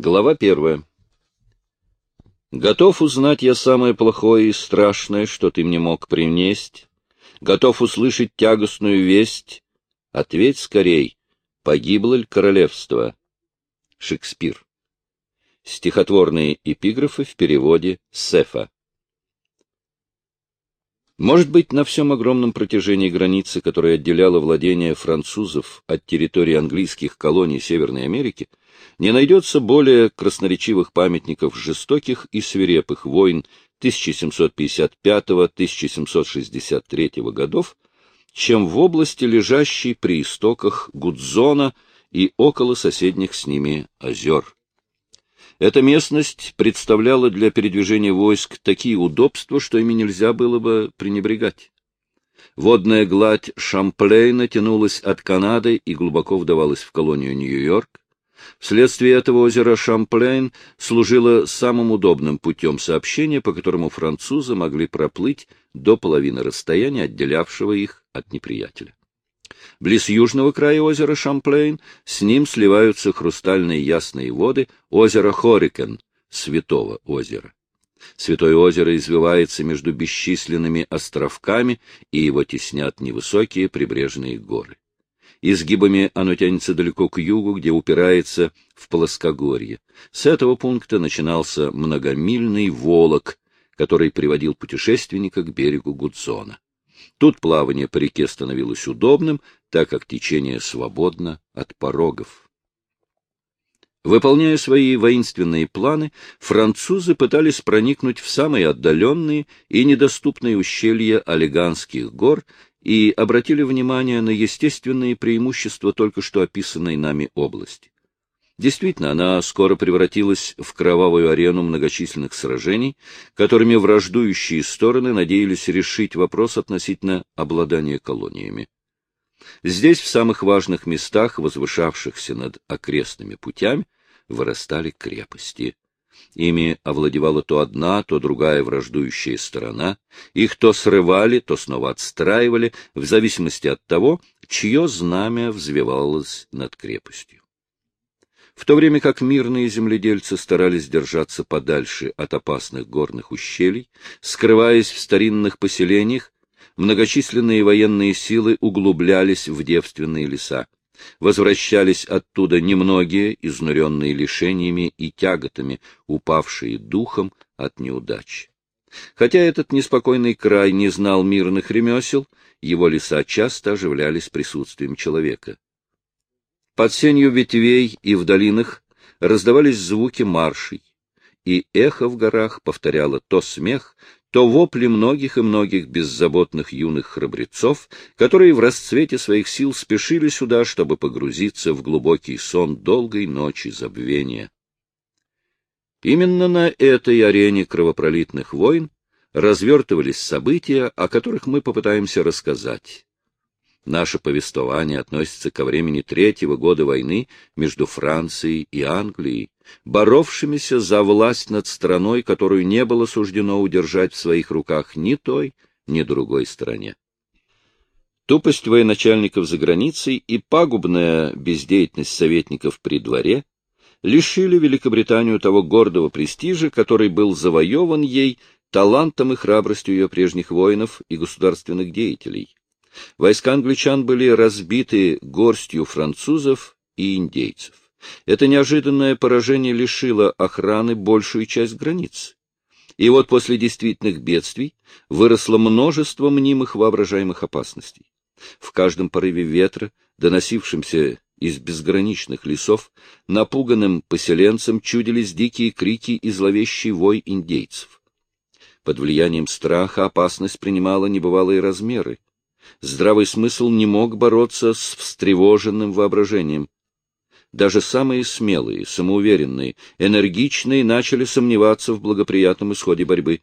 Глава первая. Готов узнать я самое плохое и страшное, что ты мне мог принесть. Готов услышать тягостную весть. Ответь скорей, погибло ли королевство? Шекспир. Стихотворные эпиграфы в переводе Сефа. Может быть, на всем огромном протяжении границы, которая отделяла владения французов от территории английских колоний Северной Америки, не найдется более красноречивых памятников жестоких и свирепых войн 1755-1763 годов, чем в области, лежащей при истоках Гудзона и около соседних с ними озер. Эта местность представляла для передвижения войск такие удобства, что ими нельзя было бы пренебрегать. Водная гладь Шамплейна тянулась от Канады и глубоко вдавалась в колонию Нью-Йорк. Вследствие этого озеро Шамплейн служило самым удобным путем сообщения, по которому французы могли проплыть до половины расстояния, отделявшего их от неприятеля. Близ южного края озера Шамплейн с ним сливаются хрустальные ясные воды озера Хорикен, Святого озера. Святое озеро извивается между бесчисленными островками, и его теснят невысокие прибрежные горы. Изгибами оно тянется далеко к югу, где упирается в плоскогорье. С этого пункта начинался многомильный Волок, который приводил путешественника к берегу Гудзона. Тут плавание по реке становилось удобным, так как течение свободно от порогов. Выполняя свои воинственные планы, французы пытались проникнуть в самые отдаленные и недоступные ущелья Олеганских гор и обратили внимание на естественные преимущества только что описанной нами области. Действительно, она скоро превратилась в кровавую арену многочисленных сражений, которыми враждующие стороны надеялись решить вопрос относительно обладания колониями. Здесь, в самых важных местах, возвышавшихся над окрестными путями, вырастали крепости. Ими овладевала то одна, то другая враждующая сторона. Их то срывали, то снова отстраивали, в зависимости от того, чье знамя взвивалось над крепостью. В то время как мирные земледельцы старались держаться подальше от опасных горных ущелий, скрываясь в старинных поселениях, многочисленные военные силы углублялись в девственные леса. Возвращались оттуда немногие, изнуренные лишениями и тяготами, упавшие духом от неудач. Хотя этот неспокойный край не знал мирных ремесел, его леса часто оживлялись присутствием человека. Под сенью ветвей и в долинах раздавались звуки маршей, и эхо в горах повторяло то смех, то вопли многих и многих беззаботных юных храбрецов, которые в расцвете своих сил спешили сюда, чтобы погрузиться в глубокий сон долгой ночи забвения. Именно на этой арене кровопролитных войн развертывались события, о которых мы попытаемся рассказать. Наше повествование относится ко времени третьего года войны между Францией и Англией, боровшимися за власть над страной, которую не было суждено удержать в своих руках ни той, ни другой стороне. Тупость военачальников за границей и пагубная бездеятельность советников при дворе лишили Великобританию того гордого престижа, который был завоеван ей талантом и храбростью ее прежних воинов и государственных деятелей. Войска англичан были разбиты горстью французов и индейцев. Это неожиданное поражение лишило охраны большую часть границ. И вот после действительных бедствий выросло множество мнимых воображаемых опасностей. В каждом порыве ветра, доносившемся из безграничных лесов, напуганным поселенцам чудились дикие крики и зловещий вой индейцев. Под влиянием страха опасность принимала небывалые размеры. Здравый смысл не мог бороться с встревоженным воображением. Даже самые смелые, самоуверенные, энергичные начали сомневаться в благоприятном исходе борьбы.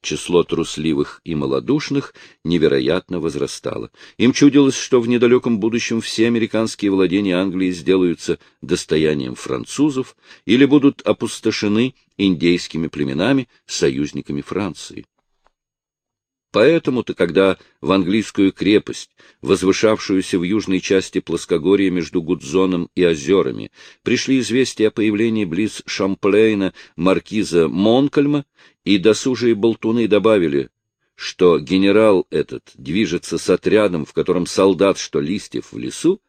Число трусливых и малодушных невероятно возрастало. Им чудилось, что в недалеком будущем все американские владения Англии сделаются достоянием французов или будут опустошены индейскими племенами, союзниками Франции. Поэтому-то, когда в английскую крепость, возвышавшуюся в южной части плоскогорья между Гудзоном и озерами, пришли известия о появлении близ Шамплейна маркиза Монкольма, и досужие болтуны добавили, что генерал этот движется с отрядом, в котором солдат, что листьев в лесу,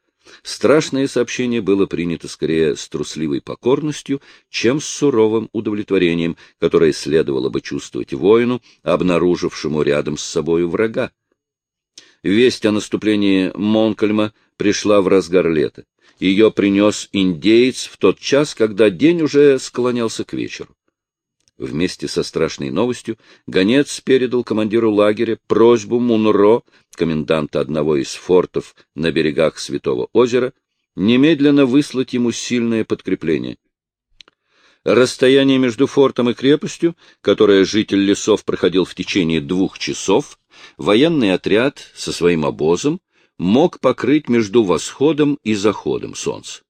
Страшное сообщение было принято скорее с трусливой покорностью, чем с суровым удовлетворением, которое следовало бы чувствовать воину, обнаружившему рядом с собою врага. Весть о наступлении Монкольма пришла в разгар лета. Ее принес индеец в тот час, когда день уже склонялся к вечеру. Вместе со страшной новостью гонец передал командиру лагеря просьбу Мунро, коменданта одного из фортов на берегах Святого озера, немедленно выслать ему сильное подкрепление. Расстояние между фортом и крепостью, которое житель лесов проходил в течение двух часов, военный отряд со своим обозом мог покрыть между восходом и заходом солнца.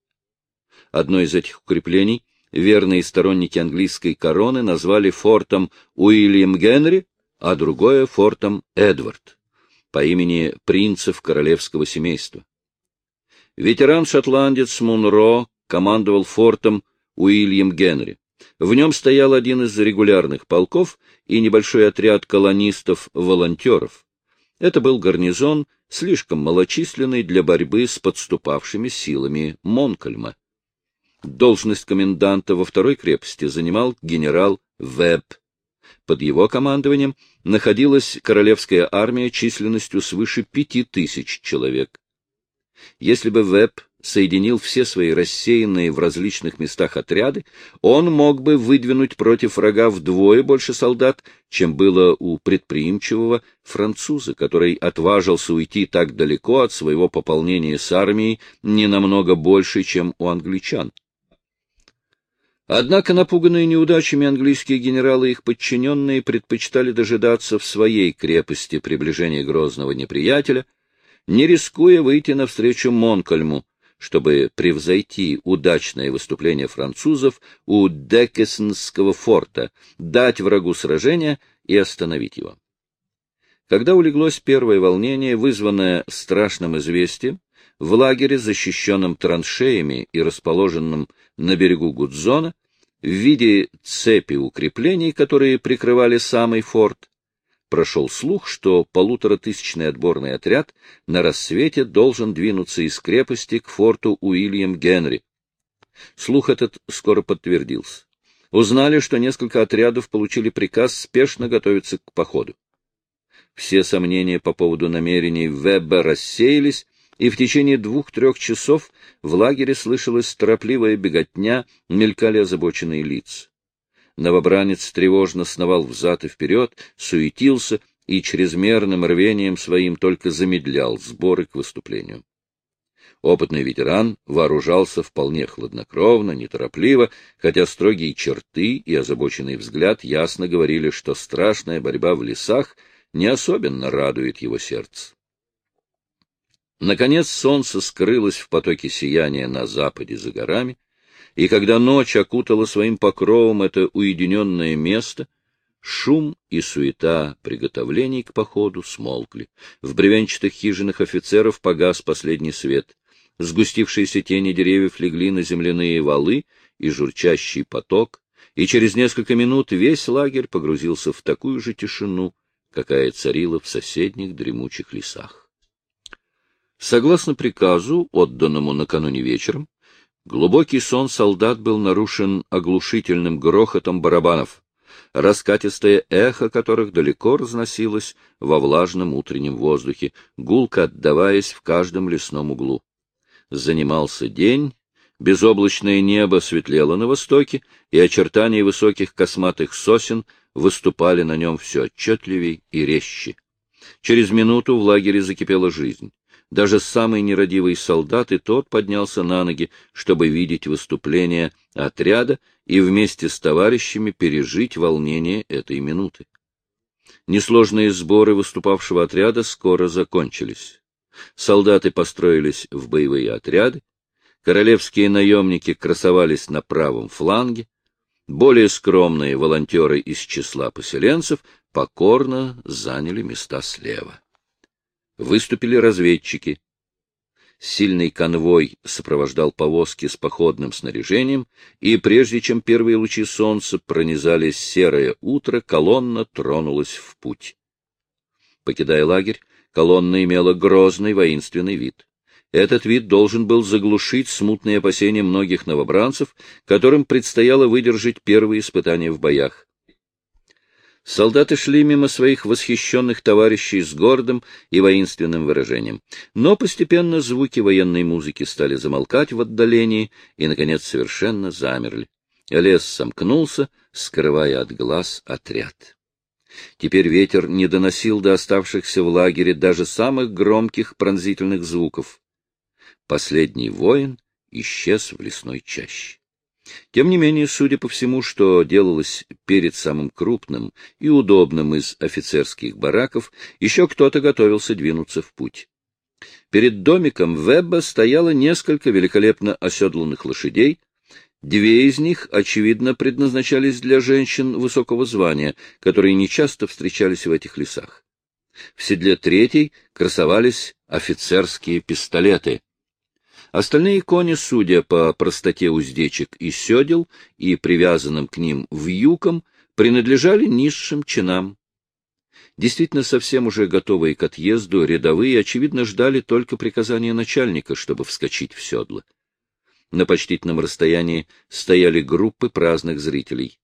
Одно из этих укреплений верные сторонники английской короны назвали фортом Уильям Генри, а другое — фортом Эдвард, по имени принцев королевского семейства. Ветеран-шотландец Мунро командовал фортом Уильям Генри. В нем стоял один из регулярных полков и небольшой отряд колонистов-волонтеров. Это был гарнизон, слишком малочисленный для борьбы с подступавшими силами Монкольма. Должность коменданта во второй крепости занимал генерал Веб. Под его командованием находилась королевская армия численностью свыше пяти тысяч человек. Если бы Веб соединил все свои рассеянные в различных местах отряды, он мог бы выдвинуть против врага вдвое больше солдат, чем было у предприимчивого француза, который отважился уйти так далеко от своего пополнения с армией не намного больше, чем у англичан. Однако, напуганные неудачами английские генералы и их подчиненные предпочитали дожидаться в своей крепости приближения грозного неприятеля, не рискуя выйти навстречу Монкольму, чтобы превзойти удачное выступление французов у Деккесонского форта, дать врагу сражение и остановить его. Когда улеглось первое волнение, вызванное страшным известием, в лагере, защищенном траншеями и расположенном на берегу Гудзона, в виде цепи укреплений, которые прикрывали самый форт, прошел слух, что полуторатысячный отборный отряд на рассвете должен двинуться из крепости к форту Уильям Генри. Слух этот скоро подтвердился. Узнали, что несколько отрядов получили приказ спешно готовиться к походу. Все сомнения по поводу намерений Вебба рассеялись, и в течение двух-трех часов в лагере слышалась торопливая беготня, мелькали озабоченные лица. Новобранец тревожно сновал взад и вперед, суетился и чрезмерным рвением своим только замедлял сборы к выступлению. Опытный ветеран вооружался вполне хладнокровно, неторопливо, хотя строгие черты и озабоченный взгляд ясно говорили, что страшная борьба в лесах не особенно радует его сердце. Наконец солнце скрылось в потоке сияния на западе за горами, и когда ночь окутала своим покровом это уединенное место, шум и суета приготовлений к походу смолкли. В бревенчатых хижинах офицеров погас последний свет. Сгустившиеся тени деревьев легли на земляные валы и журчащий поток, и через несколько минут весь лагерь погрузился в такую же тишину, какая царила в соседних дремучих лесах. Согласно приказу, отданному накануне вечером, глубокий сон солдат был нарушен оглушительным грохотом барабанов, раскатистое эхо которых далеко разносилось во влажном утреннем воздухе, гулко отдаваясь в каждом лесном углу. Занимался день, безоблачное небо светлело на востоке, и очертания высоких косматых сосен выступали на нем все отчетливей и резче. Через минуту в лагере закипела жизнь. Даже самый нерадивый солдат и тот поднялся на ноги, чтобы видеть выступление отряда и вместе с товарищами пережить волнение этой минуты. Несложные сборы выступавшего отряда скоро закончились. Солдаты построились в боевые отряды, королевские наемники красовались на правом фланге, более скромные волонтеры из числа поселенцев покорно заняли места слева. Выступили разведчики. Сильный конвой сопровождал повозки с походным снаряжением, и прежде чем первые лучи солнца пронизали серое утро, колонна тронулась в путь. Покидая лагерь, колонна имела грозный воинственный вид. Этот вид должен был заглушить смутные опасения многих новобранцев, которым предстояло выдержать первые испытания в боях. Солдаты шли мимо своих восхищенных товарищей с гордым и воинственным выражением. Но постепенно звуки военной музыки стали замолкать в отдалении и, наконец, совершенно замерли. Лес сомкнулся, скрывая от глаз отряд. Теперь ветер не доносил до оставшихся в лагере даже самых громких пронзительных звуков. Последний воин исчез в лесной чаще. Тем не менее, судя по всему, что делалось перед самым крупным и удобным из офицерских бараков, еще кто-то готовился двинуться в путь. Перед домиком Вебба стояло несколько великолепно оседланных лошадей, Две из них, очевидно, предназначались для женщин высокого звания, которые нечасто встречались в этих лесах. В седле третьей красовались офицерские пистолеты. Остальные кони, судя по простоте уздечек и седел и привязанным к ним вьюкам, принадлежали низшим чинам. Действительно, совсем уже готовые к отъезду, рядовые, очевидно, ждали только приказания начальника, чтобы вскочить в седло. На почтительном расстоянии стояли группы праздных зрителей.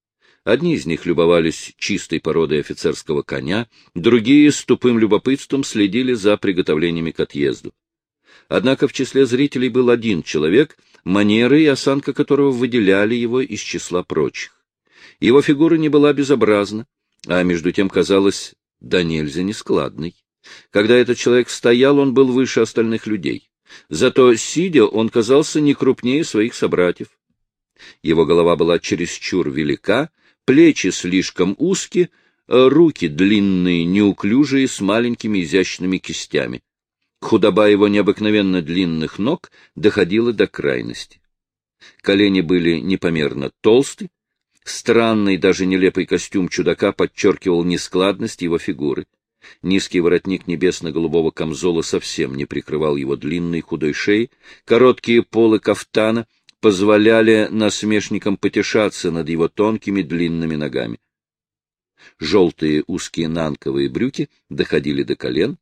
Одни из них любовались чистой породой офицерского коня, другие с тупым любопытством следили за приготовлениями к отъезду. Однако в числе зрителей был один человек, манеры и осанка которого выделяли его из числа прочих. Его фигура не была безобразна, а между тем казалась да нельзя нескладной. Когда этот человек стоял, он был выше остальных людей. Зато, сидя, он казался не крупнее своих собратьев. Его голова была чересчур велика, плечи слишком узкие, руки длинные, неуклюжие, с маленькими изящными кистями. Худоба его необыкновенно длинных ног доходила до крайности. Колени были непомерно толсты, странный, даже нелепый костюм чудака подчеркивал нескладность его фигуры. Низкий воротник небесно-голубого камзола совсем не прикрывал его длинной худой шеи, короткие полы кафтана позволяли насмешникам потешаться над его тонкими длинными ногами. Желтые узкие нанковые брюки доходили до колен,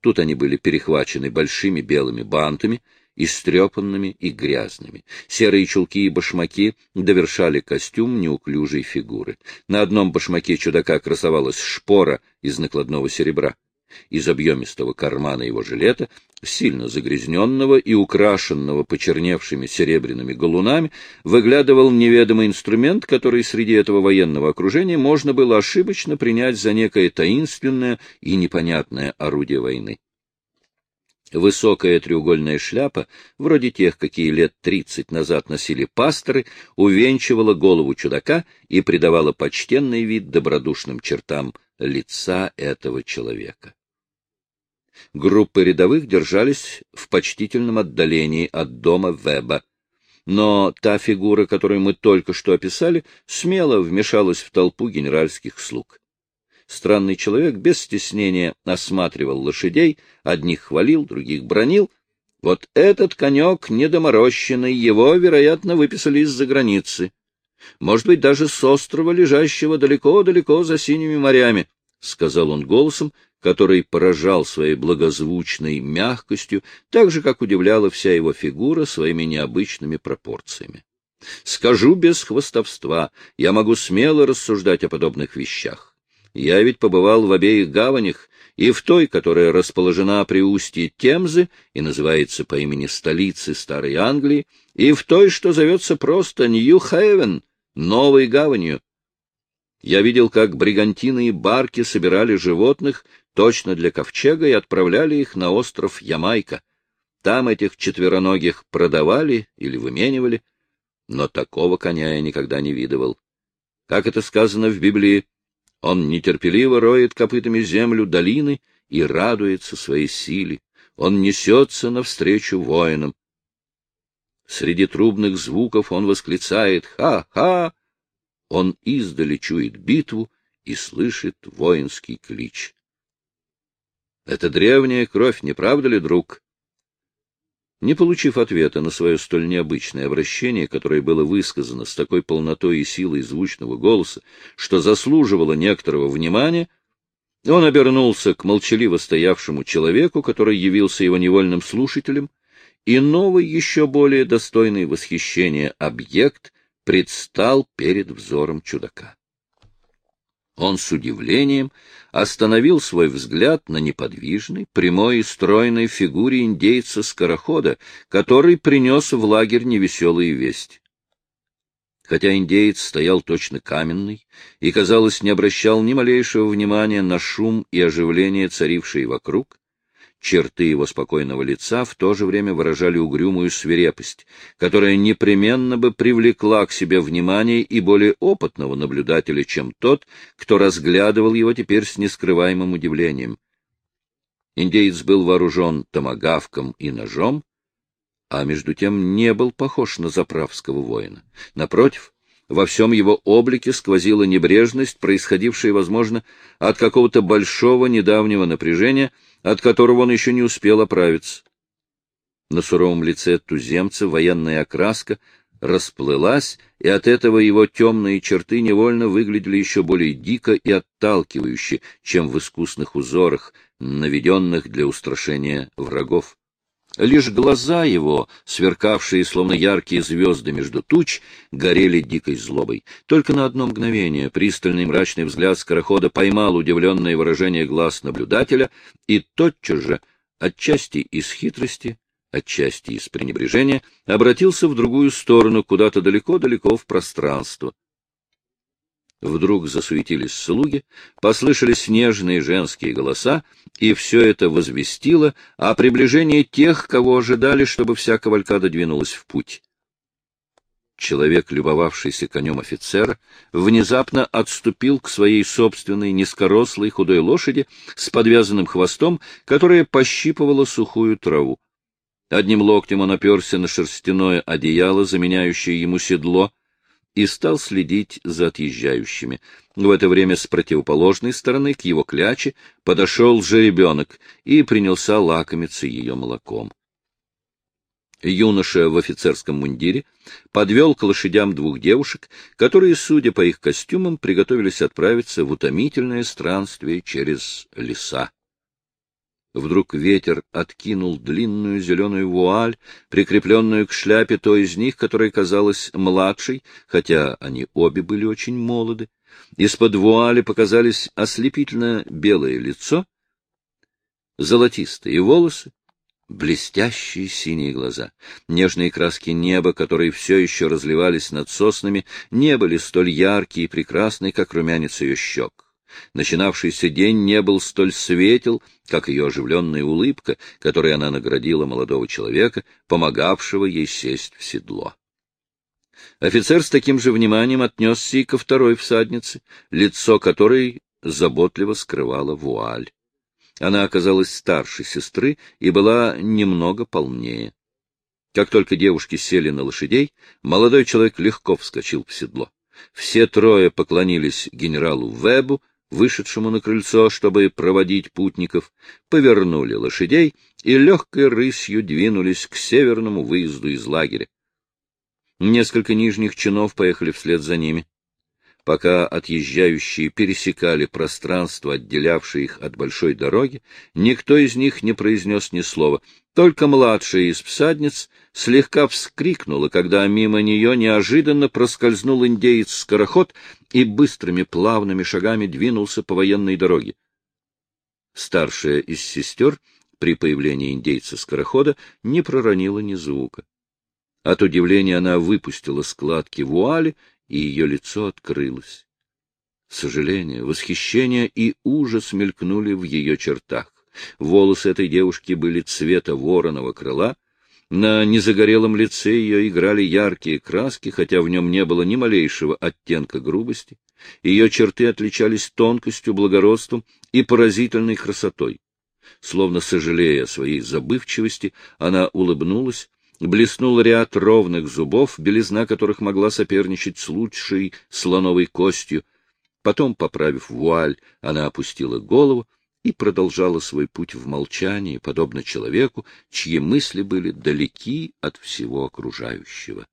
тут они были перехвачены большими белыми бантами, истрепанными и грязными. Серые чулки и башмаки довершали костюм неуклюжей фигуры. На одном башмаке чудака красовалась шпора из накладного серебра. Из объемистого кармана его жилета, сильно загрязненного и украшенного почерневшими серебряными галунами, выглядывал неведомый инструмент, который среди этого военного окружения можно было ошибочно принять за некое таинственное и непонятное орудие войны. Высокая треугольная шляпа, вроде тех, какие лет тридцать назад носили пасторы, увенчивала голову чудака и придавала почтенный вид добродушным чертам лица этого человека. Группы рядовых держались в почтительном отдалении от дома Веба, но та фигура, которую мы только что описали, смело вмешалась в толпу генеральских слуг. Странный человек без стеснения осматривал лошадей, одних хвалил, других бронил. Вот этот конек недоморощенный, его, вероятно, выписали из-за границы. Может быть, даже с острова, лежащего далеко-далеко за синими морями, — сказал он голосом, который поражал своей благозвучной мягкостью, так же, как удивляла вся его фигура своими необычными пропорциями. Скажу без хвостовства, я могу смело рассуждать о подобных вещах. Я ведь побывал в обеих гаванях, и в той, которая расположена при устье Темзы и называется по имени столицы Старой Англии, и в той, что зовется просто Нью-Хейвен, Новой гаванью. Я видел, как бригантины и барки собирали животных точно для ковчега и отправляли их на остров Ямайка. Там этих четвероногих продавали или выменивали, но такого коня я никогда не видывал. Как это сказано в Библии, он нетерпеливо роет копытами землю долины и радуется своей силе. Он несется навстречу воинам. Среди трубных звуков он восклицает «Ха-ха!» Он издали чует битву и слышит воинский клич. Это древняя кровь, не правда ли, друг? Не получив ответа на свое столь необычное обращение, которое было высказано с такой полнотой и силой звучного голоса, что заслуживало некоторого внимания, он обернулся к молчаливо стоявшему человеку, который явился его невольным слушателем, и новый, еще более достойный восхищения объект предстал перед взором чудака. Он с удивлением остановил свой взгляд на неподвижной, прямой и стройной фигуре индейца-скорохода, который принес в лагерь невеселые вести. Хотя индеец стоял точно каменный и, казалось, не обращал ни малейшего внимания на шум и оживление, царившие вокруг, Черты его спокойного лица в то же время выражали угрюмую свирепость, которая непременно бы привлекла к себе внимание и более опытного наблюдателя, чем тот, кто разглядывал его теперь с нескрываемым удивлением. Индеец был вооружен томагавком и ножом, а между тем не был похож на заправского воина. Напротив, во всем его облике сквозила небрежность, происходившая, возможно, от какого-то большого недавнего напряжения — от которого он еще не успел оправиться. На суровом лице туземца военная окраска расплылась, и от этого его темные черты невольно выглядели еще более дико и отталкивающе, чем в искусных узорах, наведенных для устрашения врагов. Лишь глаза его, сверкавшие словно яркие звезды между туч, горели дикой злобой. Только на одно мгновение пристальный мрачный взгляд скорохода поймал удивленное выражение глаз наблюдателя, и тотчас же, отчасти из хитрости, отчасти из пренебрежения, обратился в другую сторону, куда-то далеко-далеко в пространство. Вдруг засуетились слуги, послышались нежные женские голоса, и все это возвестило о приближении тех, кого ожидали, чтобы вся кавалькада двинулась в путь. Человек, любовавшийся конем офицера, внезапно отступил к своей собственной низкорослой худой лошади с подвязанным хвостом, которая пощипывала сухую траву. Одним локтем он оперся на шерстяное одеяло, заменяющее ему седло, и стал следить за отъезжающими. В это время с противоположной стороны к его кляче подошел жеребенок и принялся лакомиться ее молоком. Юноша в офицерском мундире подвел к лошадям двух девушек, которые, судя по их костюмам, приготовились отправиться в утомительное странствие через леса. Вдруг ветер откинул длинную зеленую вуаль, прикрепленную к шляпе той из них, которая казалась младшей, хотя они обе были очень молоды. Из-под вуали показались ослепительно белое лицо, золотистые волосы, блестящие синие глаза. Нежные краски неба, которые все еще разливались над соснами, не были столь яркие и прекрасны, как румянец ее щек. Начинавшийся день не был столь светел, как ее оживленная улыбка, которой она наградила молодого человека, помогавшего ей сесть в седло. Офицер с таким же вниманием отнесся и ко второй всаднице, лицо которой заботливо скрывала вуаль. Она оказалась старше сестры и была немного полнее. Как только девушки сели на лошадей, молодой человек легко вскочил в седло. Все трое поклонились генералу Вебу, вышедшему на крыльцо, чтобы проводить путников, повернули лошадей и легкой рысью двинулись к северному выезду из лагеря. Несколько нижних чинов поехали вслед за ними. Пока отъезжающие пересекали пространство, отделявшее их от большой дороги, никто из них не произнес ни слова. Только младшая из всадниц слегка вскрикнула, когда мимо нее неожиданно проскользнул индеец-скороход и быстрыми плавными шагами двинулся по военной дороге. Старшая из сестер при появлении индейца-скорохода не проронила ни звука. От удивления она выпустила складки вуали и ее лицо открылось. Сожаление, восхищение и ужас мелькнули в ее чертах. Волосы этой девушки были цвета вороного крыла, на незагорелом лице ее играли яркие краски, хотя в нем не было ни малейшего оттенка грубости. Ее черты отличались тонкостью, благородством и поразительной красотой. Словно сожалея о своей забывчивости, она улыбнулась блеснул ряд ровных зубов, белизна которых могла соперничать с лучшей слоновой костью. Потом, поправив вуаль, она опустила голову и продолжала свой путь в молчании, подобно человеку, чьи мысли были далеки от всего окружающего.